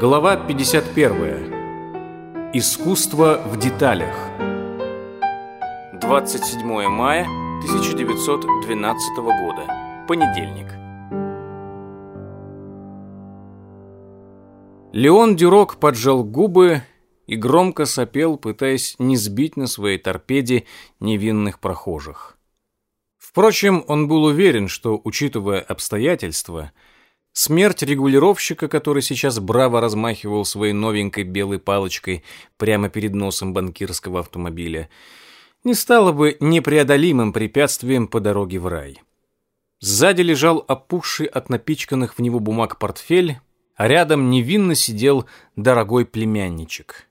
Глава 51. Искусство в деталях. 27 мая 1912 года. Понедельник. Леон Дюрок поджал губы и громко сопел, пытаясь не сбить на своей торпеде невинных прохожих. Впрочем, он был уверен, что, учитывая обстоятельства, Смерть регулировщика, который сейчас браво размахивал своей новенькой белой палочкой прямо перед носом банкирского автомобиля, не стала бы непреодолимым препятствием по дороге в рай. Сзади лежал опухший от напичканных в него бумаг портфель, а рядом невинно сидел дорогой племянничек.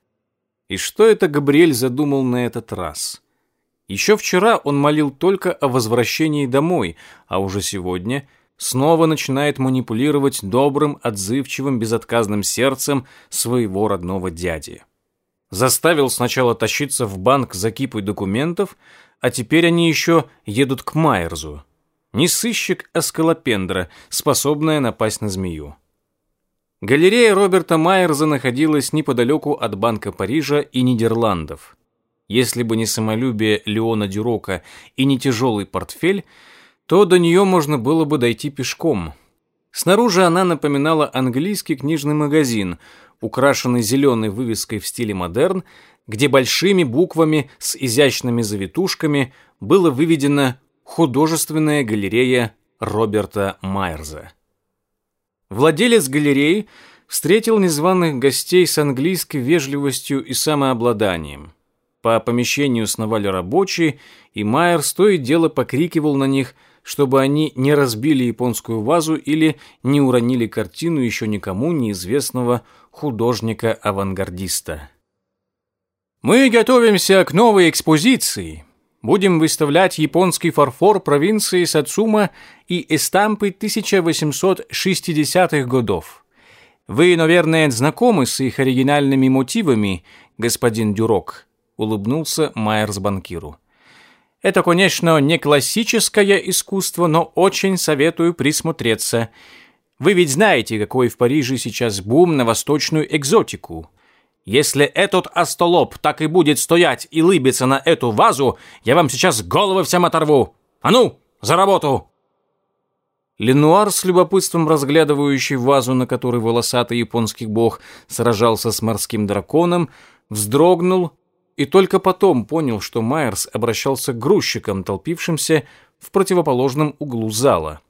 И что это Габриэль задумал на этот раз? Еще вчера он молил только о возвращении домой, а уже сегодня — снова начинает манипулировать добрым, отзывчивым, безотказным сердцем своего родного дяди. Заставил сначала тащиться в банк за кипой документов, а теперь они еще едут к Майерзу. Не сыщик, а скалопендра, способная напасть на змею. Галерея Роберта Майерза находилась неподалеку от Банка Парижа и Нидерландов. Если бы не самолюбие Леона Дюрока и не тяжелый портфель, то до нее можно было бы дойти пешком. Снаружи она напоминала английский книжный магазин, украшенный зеленой вывеской в стиле модерн, где большими буквами с изящными завитушками было выведено «Художественная галерея Роберта Майерза». Владелец галереи встретил незваных гостей с английской вежливостью и самообладанием. По помещению сновали рабочие, и Майер то и дело покрикивал на них – чтобы они не разбили японскую вазу или не уронили картину еще никому неизвестного художника-авангардиста. Мы готовимся к новой экспозиции. Будем выставлять японский фарфор провинции Сацума и эстампы 1860-х годов. Вы, наверное, знакомы с их оригинальными мотивами, господин Дюрок, улыбнулся Майерс банкиру. Это, конечно, не классическое искусство, но очень советую присмотреться. Вы ведь знаете, какой в Париже сейчас бум на восточную экзотику. Если этот остолоп так и будет стоять и лыбиться на эту вазу, я вам сейчас головы всем оторву. А ну, за работу!» Ленуар, с любопытством разглядывающий вазу, на которой волосатый японский бог сражался с морским драконом, вздрогнул и только потом понял, что Майерс обращался к грузчикам, толпившимся в противоположном углу зала.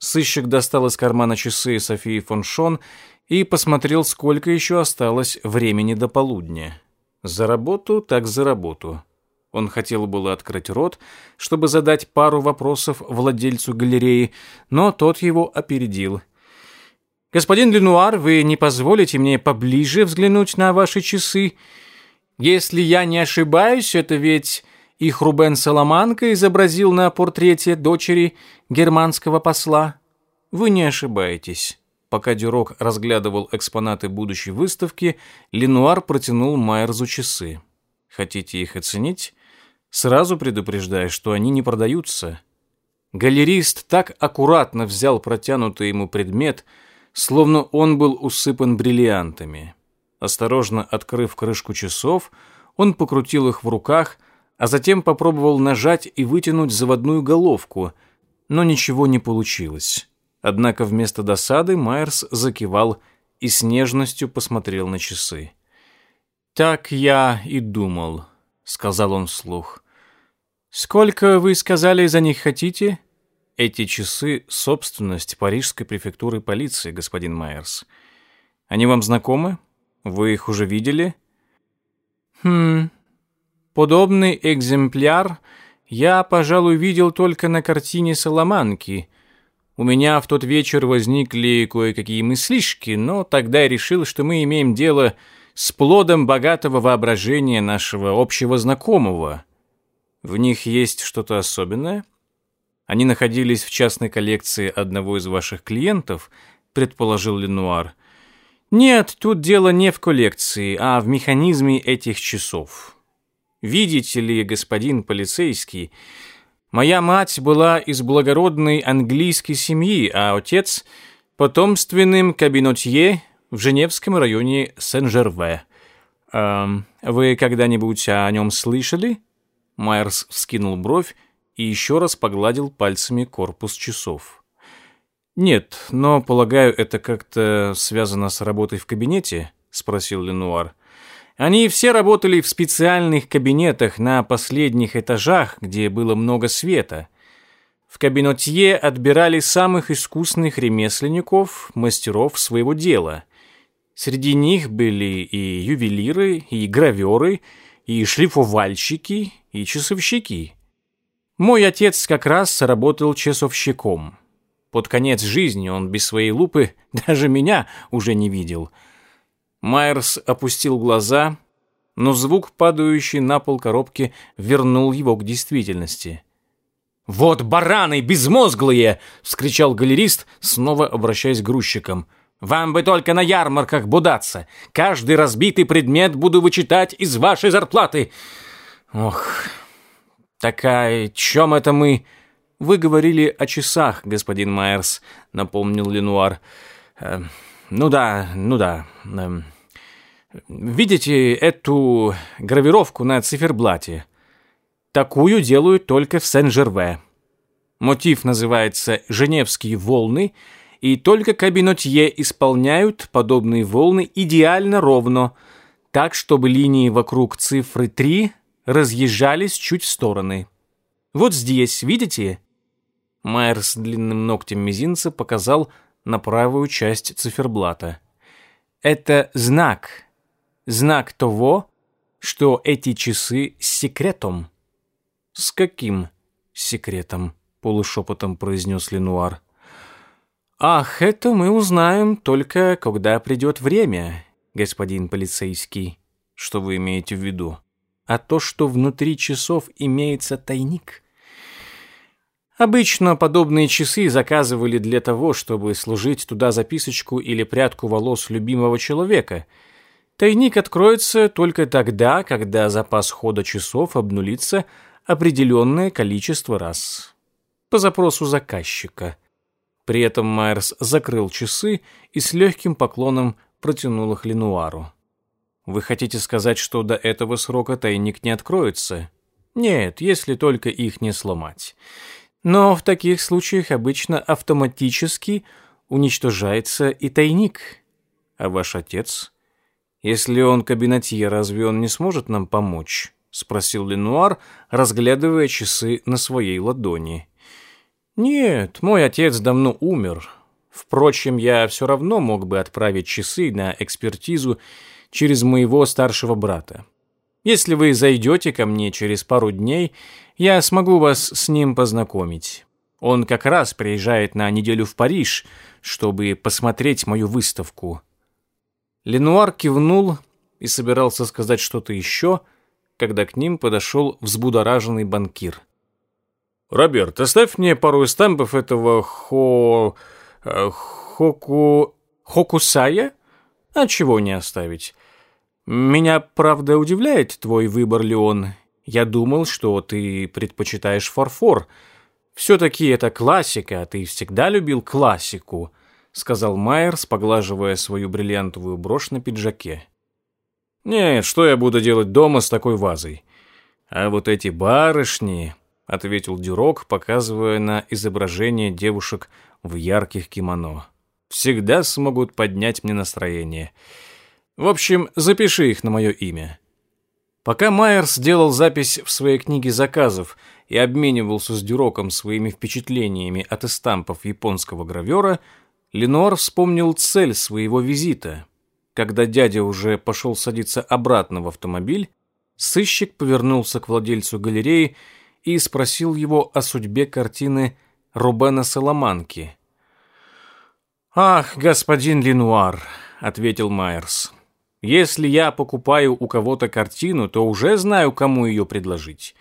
Сыщик достал из кармана часы Софии фон Шон и посмотрел, сколько еще осталось времени до полудня. За работу так за работу. Он хотел было открыть рот, чтобы задать пару вопросов владельцу галереи, но тот его опередил. «Господин Ленуар, вы не позволите мне поближе взглянуть на ваши часы?» Если я не ошибаюсь, это ведь их Рубен Соломанко изобразил на портрете дочери германского посла. Вы не ошибаетесь. Пока Дюрок разглядывал экспонаты будущей выставки, Ленуар протянул Майерзу часы. Хотите их оценить? Сразу предупреждаю, что они не продаются. Галерист так аккуратно взял протянутый ему предмет, словно он был усыпан бриллиантами. Осторожно открыв крышку часов, он покрутил их в руках, а затем попробовал нажать и вытянуть заводную головку, но ничего не получилось. Однако вместо досады Майерс закивал и с нежностью посмотрел на часы. «Так я и думал», — сказал он вслух. «Сколько, вы сказали, за них хотите?» «Эти часы — собственность Парижской префектуры полиции, господин Майерс. Они вам знакомы?» Вы их уже видели? Хм. Подобный экземпляр я, пожалуй, видел только на картине Соломанки. У меня в тот вечер возникли кое-какие мыслишки, но тогда я решил, что мы имеем дело с плодом богатого воображения нашего общего знакомого. В них есть что-то особенное? Они находились в частной коллекции одного из ваших клиентов, предположил Ленуар. Нет, тут дело не в коллекции, а в механизме этих часов. Видите ли, господин полицейский, моя мать была из благородной английской семьи, а отец – потомственным кабинотье в Женевском районе Сен-Жерве. Эм, вы когда-нибудь о нем слышали? Майерс вскинул бровь и еще раз погладил пальцами корпус часов. «Нет, но, полагаю, это как-то связано с работой в кабинете?» — спросил Ленуар. «Они все работали в специальных кабинетах на последних этажах, где было много света. В кабинотье отбирали самых искусных ремесленников, мастеров своего дела. Среди них были и ювелиры, и граверы, и шлифовальщики, и часовщики. Мой отец как раз работал часовщиком». Под конец жизни он без своей лупы даже меня уже не видел. Майерс опустил глаза, но звук, падающий на пол коробки, вернул его к действительности. «Вот бараны безмозглые!» — вскричал галерист, снова обращаясь к грузчикам. «Вам бы только на ярмарках будаться! Каждый разбитый предмет буду вычитать из вашей зарплаты!» «Ох, такая, чем это мы...» «Вы говорили о часах, господин Майерс», — напомнил Ленуар. «Э, «Ну да, ну да. Э, видите эту гравировку на циферблате? Такую делают только в Сен-Жерве. Мотив называется «Женевские волны», и только кабинотье исполняют подобные волны идеально ровно, так, чтобы линии вокруг цифры три разъезжались чуть в стороны. Вот здесь, видите, Майер с длинным ногтем мизинца показал на правую часть циферблата. «Это знак. Знак того, что эти часы с секретом». «С каким секретом?» — полушепотом произнес Ленуар. «Ах, это мы узнаем только, когда придет время, господин полицейский. Что вы имеете в виду? А то, что внутри часов имеется тайник». Обычно подобные часы заказывали для того, чтобы служить туда записочку или прядку волос любимого человека. Тайник откроется только тогда, когда запас хода часов обнулится определенное количество раз. По запросу заказчика. При этом Майерс закрыл часы и с легким поклоном протянул их Ленуару. «Вы хотите сказать, что до этого срока тайник не откроется?» «Нет, если только их не сломать». Но в таких случаях обычно автоматически уничтожается и тайник. А ваш отец? Если он кабинетье, разве он не сможет нам помочь? Спросил Ленуар, разглядывая часы на своей ладони. Нет, мой отец давно умер. Впрочем, я все равно мог бы отправить часы на экспертизу через моего старшего брата. Если вы зайдете ко мне через пару дней, я смогу вас с ним познакомить. Он как раз приезжает на неделю в Париж, чтобы посмотреть мою выставку». Ленуар кивнул и собирался сказать что-то еще, когда к ним подошел взбудораженный банкир. «Роберт, оставь мне пару стампов этого хо... Э, хоку... хокусая? А чего не оставить? Меня, правда, удивляет твой выбор, Леон. Я думал, что ты предпочитаешь фарфор. Все-таки это классика, ты всегда любил классику», — сказал Майерс, поглаживая свою бриллиантовую брошь на пиджаке. «Нет, что я буду делать дома с такой вазой?» «А вот эти барышни», — ответил Дюрок, показывая на изображение девушек в ярких кимоно, «всегда смогут поднять мне настроение». В общем, запиши их на мое имя. Пока Майерс делал запись в своей книге заказов и обменивался с Дюроком своими впечатлениями от эстампов японского гравера, Ленуар вспомнил цель своего визита. Когда дядя уже пошел садиться обратно в автомобиль, сыщик повернулся к владельцу галереи и спросил его о судьбе картины Рубена Соломанки. «Ах, господин Ленуар», — ответил Майерс, если я покупаю у кого-то картину, то уже знаю, кому ее предложить.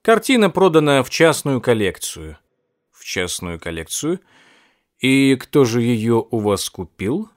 Картина продана в частную коллекцию. В частную коллекцию? И кто же ее у вас купил?